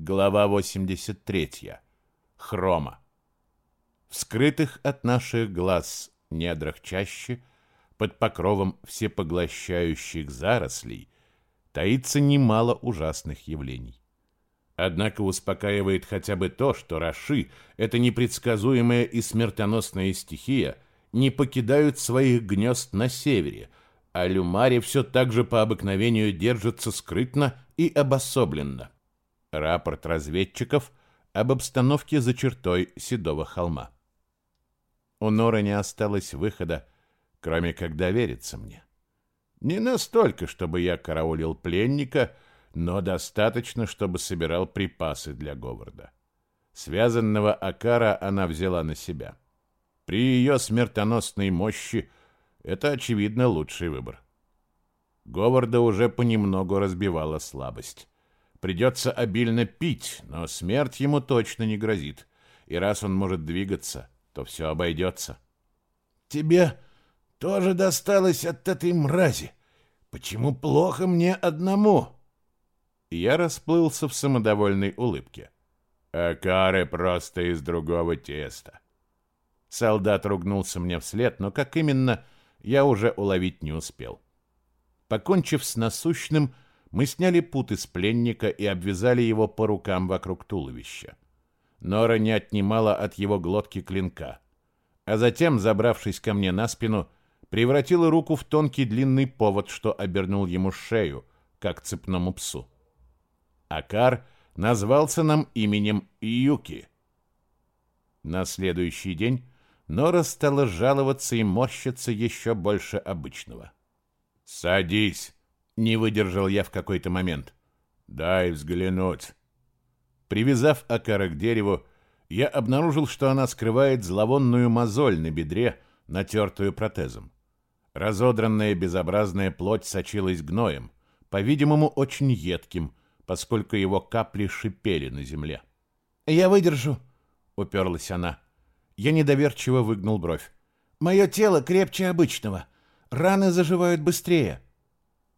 Глава 83. Хрома. В скрытых от наших глаз недрах чаще, под покровом всепоглощающих зарослей, таится немало ужасных явлений. Однако успокаивает хотя бы то, что Раши, эта непредсказуемая и смертоносная стихия, не покидают своих гнезд на севере, а Люмари все так же по обыкновению держится скрытно и обособленно – Рапорт разведчиков об обстановке за чертой Седого холма. У Нора не осталось выхода, кроме как довериться мне. Не настолько, чтобы я караулил пленника, но достаточно, чтобы собирал припасы для Говарда. Связанного Акара она взяла на себя. При ее смертоносной мощи это, очевидно, лучший выбор. Говарда уже понемногу разбивала слабость. Придется обильно пить, но смерть ему точно не грозит. И раз он может двигаться, то все обойдется. Тебе тоже досталось от этой мрази. Почему плохо мне одному? Я расплылся в самодовольной улыбке. А кары просто из другого теста. Солдат ругнулся мне вслед, но как именно, я уже уловить не успел. Покончив с насущным, мы сняли путы с пленника и обвязали его по рукам вокруг туловища. Нора не отнимала от его глотки клинка, а затем, забравшись ко мне на спину, превратила руку в тонкий длинный повод, что обернул ему шею, как цепному псу. Акар назвался нам именем Юки. На следующий день Нора стала жаловаться и морщиться еще больше обычного. «Садись!» Не выдержал я в какой-то момент. «Дай взглянуть». Привязав Акара к дереву, я обнаружил, что она скрывает зловонную мозоль на бедре, натертую протезом. Разодранная безобразная плоть сочилась гноем, по-видимому, очень едким, поскольку его капли шипели на земле. «Я выдержу», — уперлась она. Я недоверчиво выгнул бровь. «Мое тело крепче обычного. Раны заживают быстрее».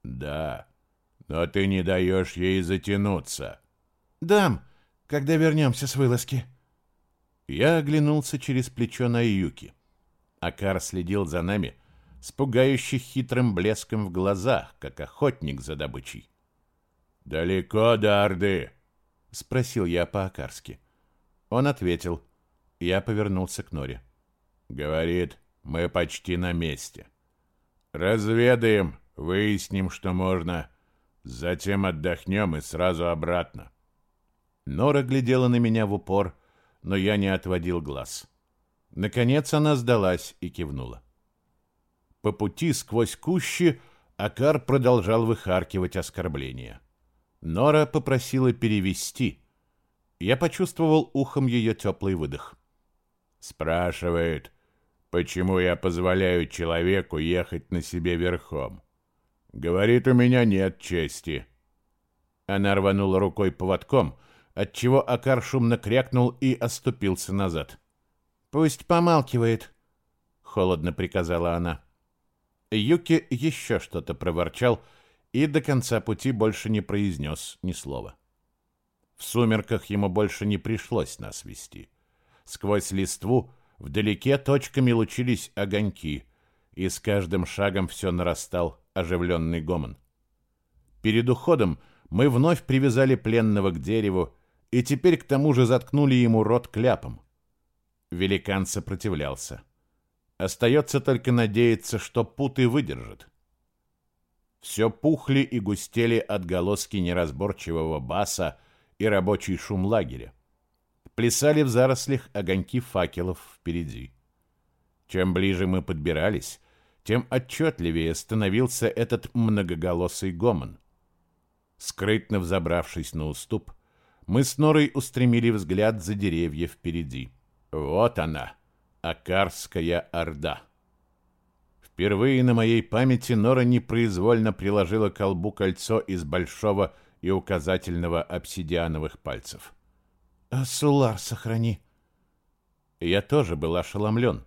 Да, но ты не даешь ей затянуться. Дам, когда вернемся с вылазки. Я оглянулся через плечо на Юки. Акар следил за нами с пугающе хитрым блеском в глазах, как охотник за добычей. «Далеко до Орды?» — спросил я по-акарски. Он ответил. Я повернулся к Норе. «Говорит, мы почти на месте. Разведаем, Выясним, что можно. Затем отдохнем и сразу обратно. Нора глядела на меня в упор, но я не отводил глаз. Наконец она сдалась и кивнула. По пути сквозь кущи Акар продолжал выхаркивать оскорбления. Нора попросила перевести. Я почувствовал ухом ее теплый выдох. Спрашивает, почему я позволяю человеку ехать на себе верхом. Говорит, у меня нет чести. Она рванула рукой поводком, отчего Акар шумно крякнул и оступился назад. Пусть помалкивает, холодно приказала она. Юки еще что-то проворчал и до конца пути больше не произнес ни слова. В сумерках ему больше не пришлось нас вести. Сквозь листву вдалеке точками лучились огоньки, и с каждым шагом все нарастал оживленный гомон. Перед уходом мы вновь привязали пленного к дереву и теперь к тому же заткнули ему рот кляпом. Великан сопротивлялся. Остается только надеяться, что путы выдержат. Все пухли и густели отголоски неразборчивого баса и рабочий шум лагеря. Плясали в зарослях огоньки факелов впереди. Чем ближе мы подбирались, тем отчетливее становился этот многоголосый гомон. Скрытно взобравшись на уступ, мы с Норой устремили взгляд за деревья впереди. Вот она, Акарская Орда. Впервые на моей памяти Нора непроизвольно приложила к колбу кольцо из большого и указательного обсидиановых пальцев. «Асулар, сохрани!» Я тоже был ошеломлен.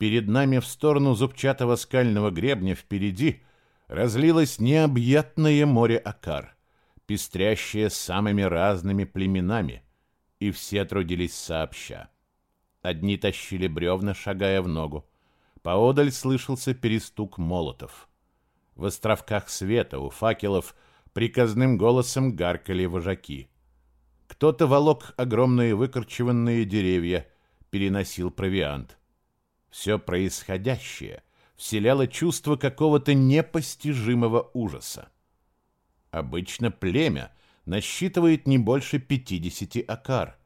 Перед нами в сторону зубчатого скального гребня впереди разлилось необъятное море Акар. пестрящая самыми разными племенами, и все трудились сообща. Одни тащили бревна, шагая в ногу. Поодаль слышался перестук молотов. В островках света у факелов приказным голосом гаркали вожаки. Кто-то волок огромные выкорчеванные деревья, переносил провиант. Все происходящее вселяло чувство какого-то непостижимого ужаса. Обычно племя насчитывает не больше 50 акар.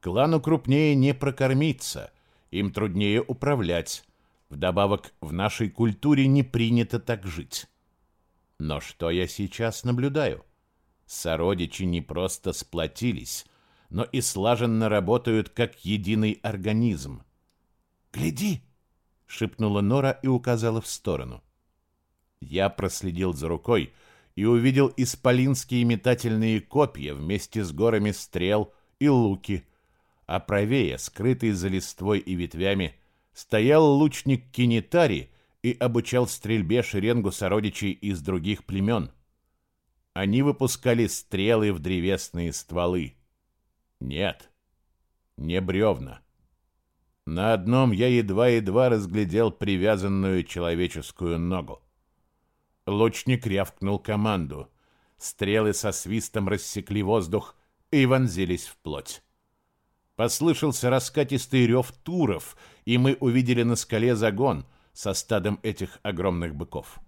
Клану крупнее не прокормиться, им труднее управлять. Вдобавок, в нашей культуре не принято так жить. Но что я сейчас наблюдаю? Сородичи не просто сплотились, но и слаженно работают как единый организм. «Гляди!» — шепнула Нора и указала в сторону. Я проследил за рукой и увидел исполинские метательные копья вместе с горами стрел и луки, а правее, скрытый за листвой и ветвями, стоял лучник Кинитари и обучал стрельбе шеренгу сородичей из других племен. Они выпускали стрелы в древесные стволы. Нет, не бревна. На одном я едва-едва разглядел привязанную человеческую ногу. Лучник рявкнул команду. Стрелы со свистом рассекли воздух и вонзились в плоть. Послышался раскатистый рев туров, и мы увидели на скале загон — со стадом этих огромных быков.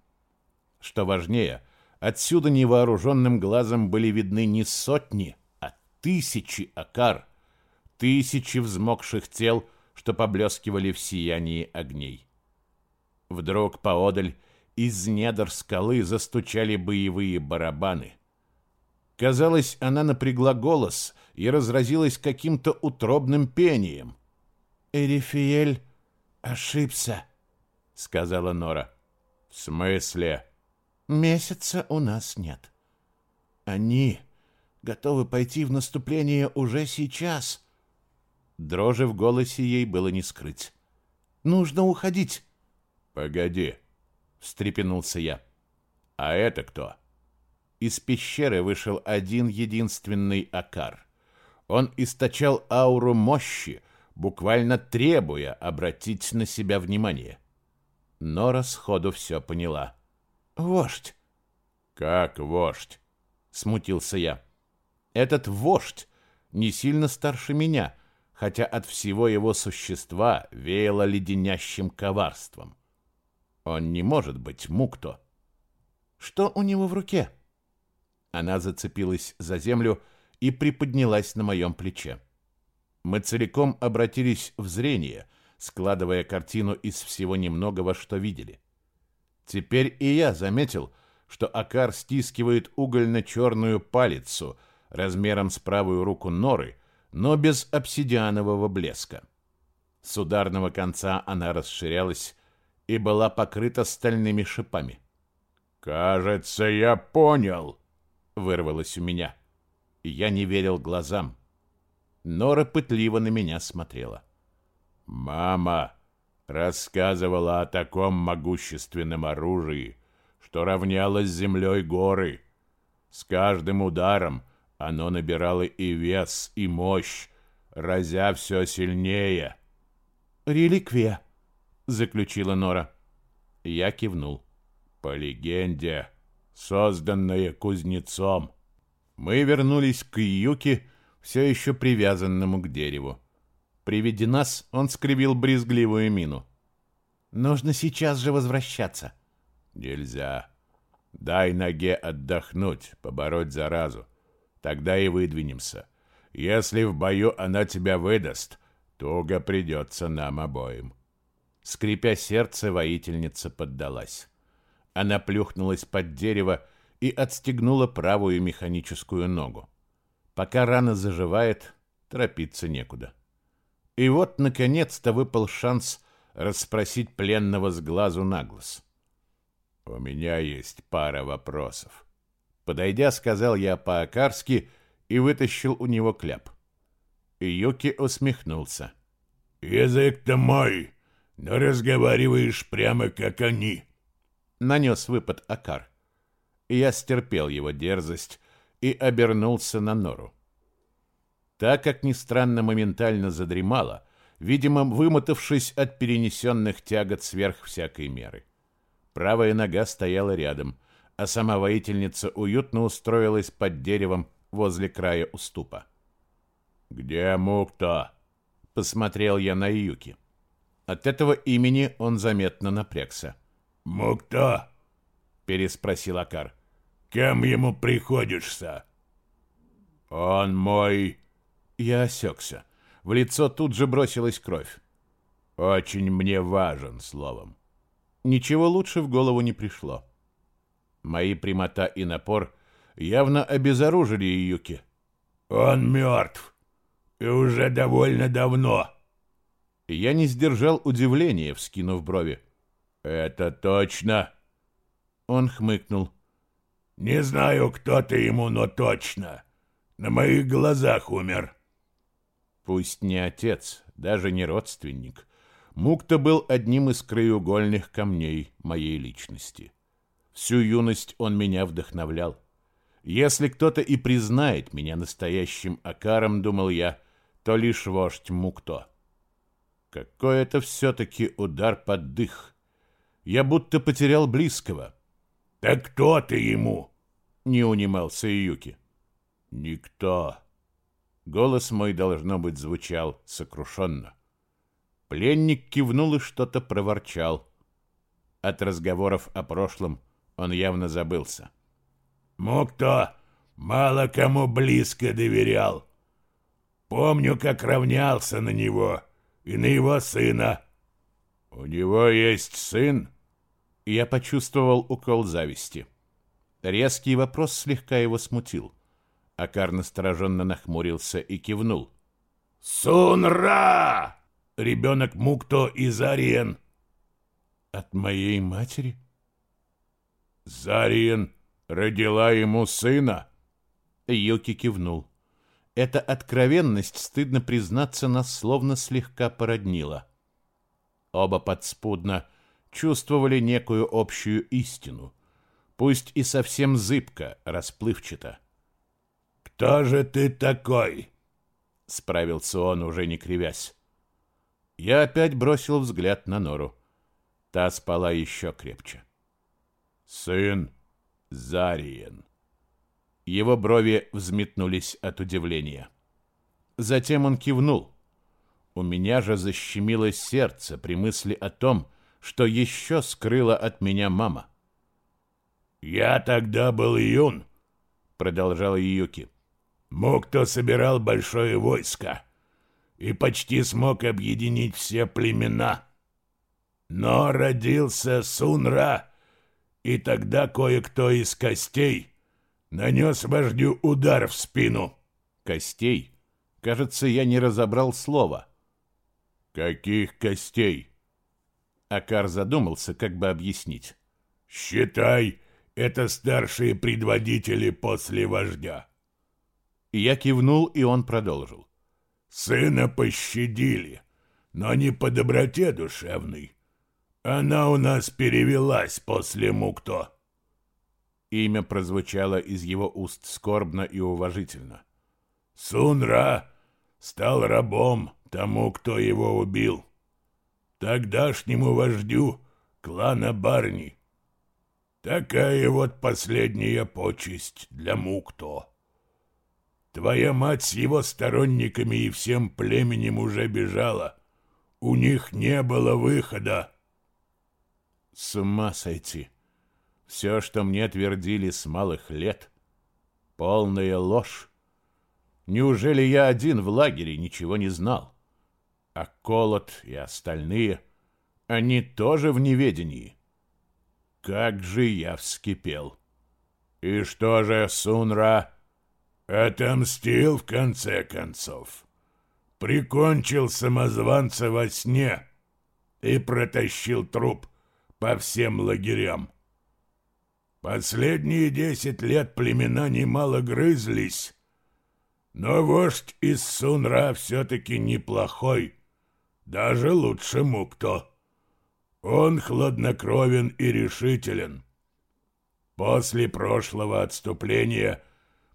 Что важнее, отсюда невооруженным глазом были видны не сотни, а тысячи акар, тысячи взмокших тел, что поблескивали в сиянии огней. Вдруг поодаль из недр скалы застучали боевые барабаны. Казалось, она напрягла голос и разразилась каким-то утробным пением. «Эрифиэль ошибся», — сказала Нора. «В смысле?» «Месяца у нас нет. Они готовы пойти в наступление уже сейчас». Дрожи в голосе ей было не скрыть. «Нужно уходить». «Погоди», — встрепенулся я. «А это кто?» Из пещеры вышел один единственный Акар. Он источал ауру мощи, буквально требуя обратить на себя внимание. Нора сходу все поняла. «Вождь!» «Как вождь?» — смутился я. «Этот вождь не сильно старше меня, хотя от всего его существа веяло леденящим коварством. Он не может быть мукто». «Что у него в руке?» Она зацепилась за землю и приподнялась на моем плече. Мы целиком обратились в зрение, складывая картину из всего немногого, что видели. Теперь и я заметил, что Акар стискивает угольно-черную палицу размером с правую руку норы, но без обсидианового блеска. С ударного конца она расширялась и была покрыта стальными шипами. «Кажется, я понял», — вырвалось у меня. Я не верил глазам. Нора пытливо на меня смотрела. — Мама рассказывала о таком могущественном оружии, что равнялось землей горы. С каждым ударом оно набирало и вес, и мощь, разя все сильнее. «Реликвия», — заключила Нора. Я кивнул. «По легенде, созданная кузнецом». Мы вернулись к Юке, все еще привязанному к дереву. При виде нас он скривил брезгливую мину. «Нужно сейчас же возвращаться». «Нельзя. Дай ноге отдохнуть, побороть заразу. Тогда и выдвинемся. Если в бою она тебя выдаст, туго придется нам обоим». Скрипя сердце, воительница поддалась. Она плюхнулась под дерево и отстегнула правую механическую ногу. Пока рана заживает, торопиться некуда. И вот, наконец-то, выпал шанс расспросить пленного с глазу на глаз. «У меня есть пара вопросов». Подойдя, сказал я по-акарски и вытащил у него кляп. Юки усмехнулся. «Язык-то мой, но разговариваешь прямо как они». Нанес выпад Акар. Я стерпел его дерзость и обернулся на нору. Так, как ни странно, моментально задремала, видимо, вымотавшись от перенесенных тягот сверх всякой меры. Правая нога стояла рядом, а сама воительница уютно устроилась под деревом возле края уступа. «Где Мукто?» — посмотрел я на Юки. От этого имени он заметно напрягся. «Мукто?» — переспросил Акар. «Кем ему приходишься?» «Он мой...» Я осекся. В лицо тут же бросилась кровь. «Очень мне важен, словом». Ничего лучше в голову не пришло. Мои прямота и напор явно обезоружили Юки. «Он мертв. И уже довольно давно». Я не сдержал удивления, вскинув брови. «Это точно?» Он хмыкнул. «Не знаю, кто ты ему, но точно. На моих глазах умер». Пусть не отец, даже не родственник. Мукта был одним из краеугольных камней моей личности. Всю юность он меня вдохновлял. Если кто-то и признает меня настоящим Акаром, думал я, то лишь вождь Мукто. Какой это все-таки удар под дых. Я будто потерял близкого. «Так кто ты ему?» — не унимался Юки. «Никто». Голос мой, должно быть, звучал сокрушенно. Пленник кивнул и что-то проворчал. От разговоров о прошлом он явно забылся. «Мукто мало кому близко доверял. Помню, как равнялся на него и на его сына». «У него есть сын?» Я почувствовал укол зависти. Резкий вопрос слегка его смутил. Акар настороженно нахмурился и кивнул. «Сунра! Ребенок Мукто из Ариен». «От моей матери?» «Зариен родила ему сына?» Юки кивнул. Эта откровенность, стыдно признаться, нас словно слегка породнила. Оба подспудно чувствовали некую общую истину, пусть и совсем зыбко, расплывчато. «Кто же ты такой?» — справился он, уже не кривясь. Я опять бросил взгляд на нору. Та спала еще крепче. «Сын Зариен». Его брови взметнулись от удивления. Затем он кивнул. У меня же защемило сердце при мысли о том, что еще скрыла от меня мама. «Я тогда был юн», — продолжал Юки. «Мог кто собирал большое войско и почти смог объединить все племена. Но родился Сунра, и тогда кое-кто из костей нанес вождю удар в спину». «Костей?» Кажется, я не разобрал слова. «Каких костей?» Акар задумался, как бы объяснить. «Считай, это старшие предводители после вождя». Я кивнул, и он продолжил. «Сына пощадили, но не по доброте душевной. Она у нас перевелась после Мукто». Имя прозвучало из его уст скорбно и уважительно. «Сунра стал рабом тому, кто его убил» тогдашнему вождю клана Барни. Такая вот последняя почесть для Мукто. Твоя мать с его сторонниками и всем племенем уже бежала. У них не было выхода. С ума сойти. Все, что мне твердили с малых лет, полная ложь. Неужели я один в лагере ничего не знал? А Колот и остальные, они тоже в неведении. Как же я вскипел. И что же, Сунра, отомстил в конце концов? Прикончил самозванца во сне и протащил труп по всем лагерям. Последние десять лет племена немало грызлись, но вождь из Сунра все-таки неплохой даже лучше Мукто. Он хладнокровен и решителен. После прошлого отступления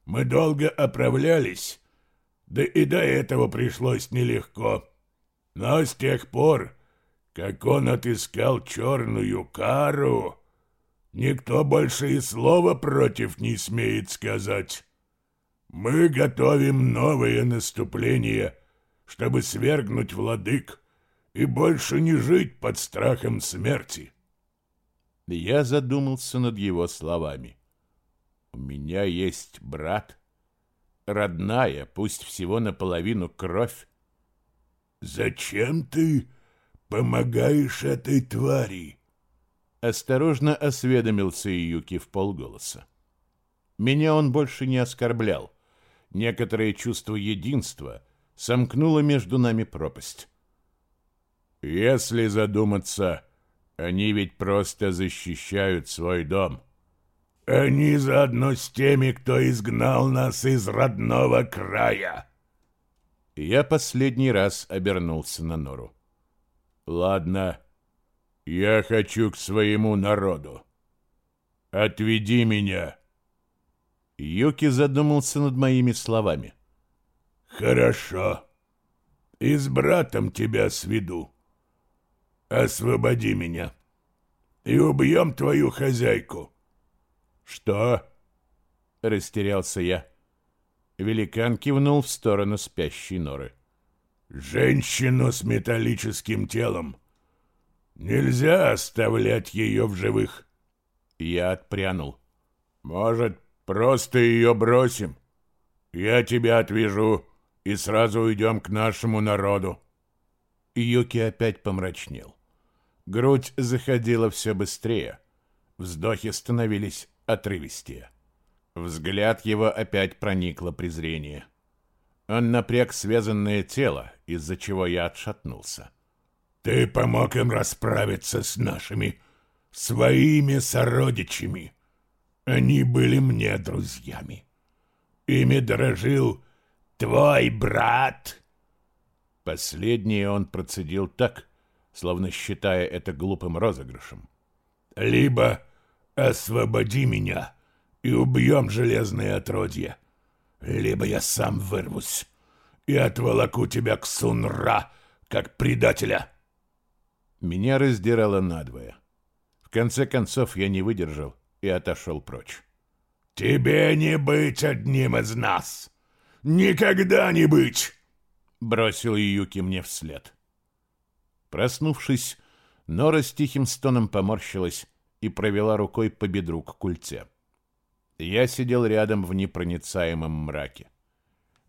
Мы долго оправлялись, да и до этого пришлось нелегко. Но с тех пор, как он отыскал черную кару, никто больше и слова против не смеет сказать. Мы готовим новое наступление, чтобы свергнуть владык и больше не жить под страхом смерти. Я задумался над его словами. У меня есть брат, родная, пусть всего наполовину кровь. Зачем ты помогаешь этой твари? Осторожно осведомился Юки в полголоса. Меня он больше не оскорблял. Некоторое чувство единства сомкнуло между нами пропасть. Если задуматься, они ведь просто защищают свой дом. Они заодно с теми, кто изгнал нас из родного края. Я последний раз обернулся на Нору. Ладно, я хочу к своему народу. Отведи меня. Юки задумался над моими словами. Хорошо. И с братом тебя сведу. Освободи меня. И убьем твою хозяйку. Что? Растерялся я. Великан кивнул в сторону спящей норы. Женщину с металлическим телом. Нельзя оставлять ее в живых. Я отпрянул. Может, просто ее бросим? Я тебя отвяжу и сразу уйдем к нашему народу. Юки опять помрачнел. Грудь заходила все быстрее. Вздохи становились отрывистее. Взгляд его опять проникло презрение. Он напряг связанное тело, из-за чего я отшатнулся. «Ты помог им расправиться с нашими своими сородичами. Они были мне друзьями. Ими дорожил твой брат». Последнее он процедил так, словно считая это глупым розыгрышем. «Либо освободи меня и убьем железное отродье, либо я сам вырвусь и отволоку тебя к Сунра, как предателя». Меня раздирало надвое. В конце концов я не выдержал и отошел прочь. «Тебе не быть одним из нас! Никогда не быть!» Бросил Юки мне вслед. Проснувшись, Нора с тихим стоном поморщилась и провела рукой по бедру к культе. Я сидел рядом в непроницаемом мраке.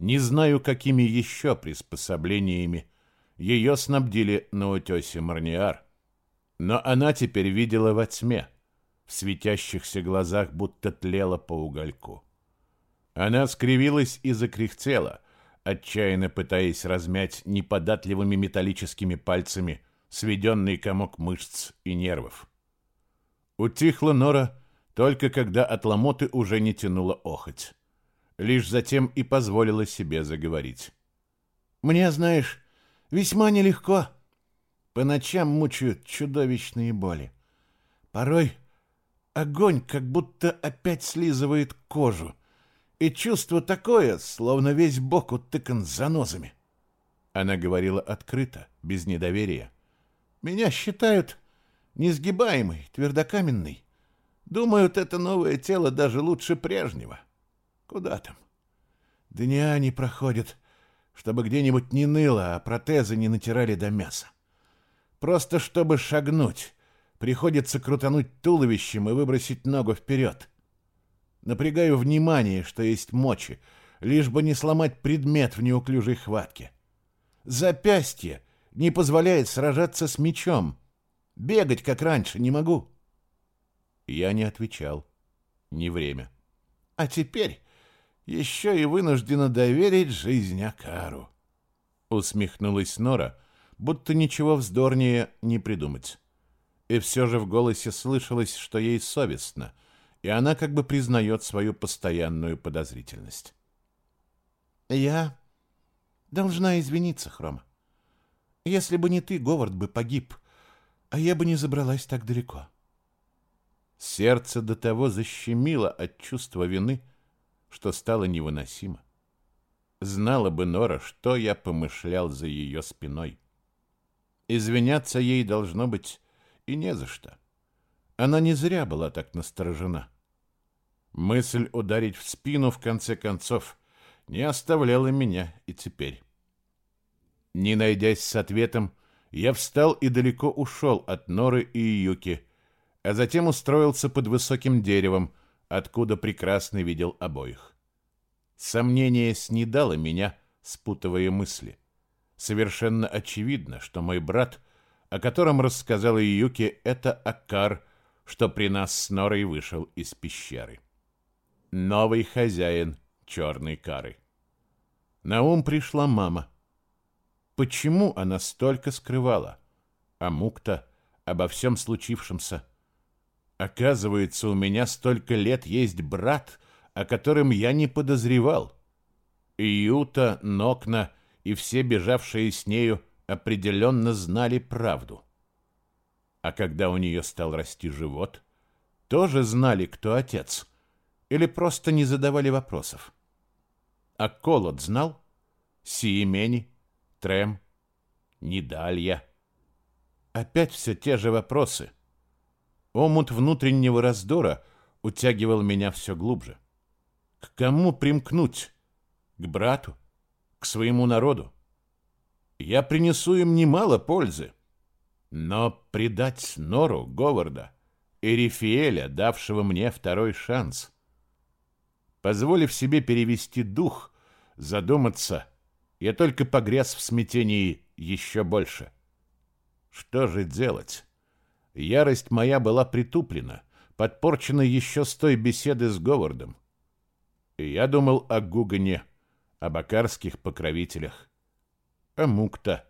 Не знаю, какими еще приспособлениями ее снабдили на утесе Марниар, но она теперь видела во тьме, в светящихся глазах будто тлела по угольку. Она скривилась и закряхтела, отчаянно пытаясь размять неподатливыми металлическими пальцами сведенный комок мышц и нервов. Утихла Нора только когда от ломоты уже не тянула охоть. Лишь затем и позволила себе заговорить. «Мне, знаешь, весьма нелегко. По ночам мучают чудовищные боли. Порой огонь как будто опять слизывает кожу, и чувство такое, словно весь бок утыкан занозами. Она говорила открыто, без недоверия. Меня считают несгибаемой, твердокаменной. Думают, это новое тело даже лучше прежнего. Куда там? Дня не проходят, чтобы где-нибудь не ныло, а протезы не натирали до мяса. Просто чтобы шагнуть, приходится крутануть туловищем и выбросить ногу вперед. Напрягаю внимание, что есть мочи, лишь бы не сломать предмет в неуклюжей хватке. Запястье не позволяет сражаться с мечом. Бегать, как раньше, не могу. Я не отвечал. Не время. А теперь еще и вынуждена доверить жизнь Акару. Усмехнулась Нора, будто ничего вздорнее не придумать. И все же в голосе слышалось, что ей совестно — и она как бы признает свою постоянную подозрительность. «Я должна извиниться, Хрома. Если бы не ты, Говард бы погиб, а я бы не забралась так далеко». Сердце до того защемило от чувства вины, что стало невыносимо. Знала бы Нора, что я помышлял за ее спиной. Извиняться ей должно быть и не за что. Она не зря была так насторожена. Мысль ударить в спину, в конце концов, не оставляла меня и теперь. Не найдясь с ответом, я встал и далеко ушел от Норы и Юки, а затем устроился под высоким деревом, откуда прекрасно видел обоих. Сомнение снедало меня, спутывая мысли. Совершенно очевидно, что мой брат, о котором рассказал Юки, это Акар, что при нас с Норой вышел из пещеры. Новый хозяин черной кары. На ум пришла мама. Почему она столько скрывала? А Мукта обо всем случившемся. Оказывается, у меня столько лет есть брат, о котором я не подозревал. Юта, Нокна и все бежавшие с нею определенно знали правду. А когда у нее стал расти живот, тоже знали, кто отец, или просто не задавали вопросов. А Колод знал? Сиемени? Трем, Недалья. Опять все те же вопросы. Омут внутреннего раздора утягивал меня все глубже. К кому примкнуть? К брату? К своему народу? Я принесу им немало пользы. Но предать Нору Говарда, Эрифиэля, давшего мне второй шанс. Позволив себе перевести дух, задуматься, я только погряз в смятении еще больше. Что же делать? Ярость моя была притуплена, подпорчена еще с той беседы с Говардом. И я думал о Гугане, о бакарских покровителях, о Мукта.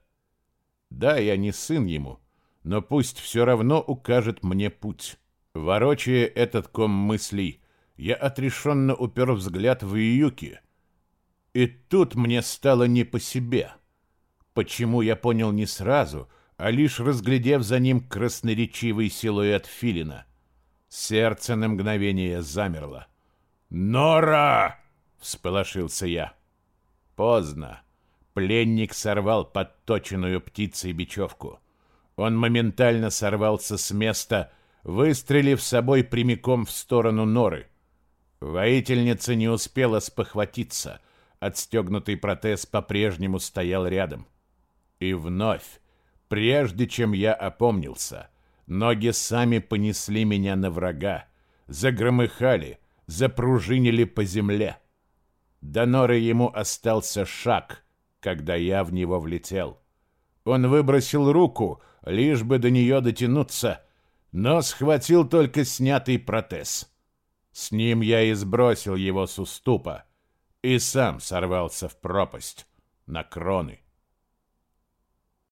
Да, я не сын ему, но пусть все равно укажет мне путь. Ворочая этот ком мыслей, я отрешенно упер взгляд в Июки — и тут мне стало не по себе. Почему я понял не сразу, а лишь разглядев за ним красноречивый силуэт филина. Сердце на мгновение замерло. «Нора!» — всполошился я. Поздно. Пленник сорвал подточенную птицей бечевку. Он моментально сорвался с места, выстрелив собой прямиком в сторону норы. Воительница не успела спохватиться — Отстегнутый протез по-прежнему стоял рядом. И вновь, прежде чем я опомнился, ноги сами понесли меня на врага, загромыхали, запружинили по земле. До норы ему остался шаг, когда я в него влетел. Он выбросил руку, лишь бы до нее дотянуться, но схватил только снятый протез. С ним я и сбросил его с уступа, и сам сорвался в пропасть на кроны.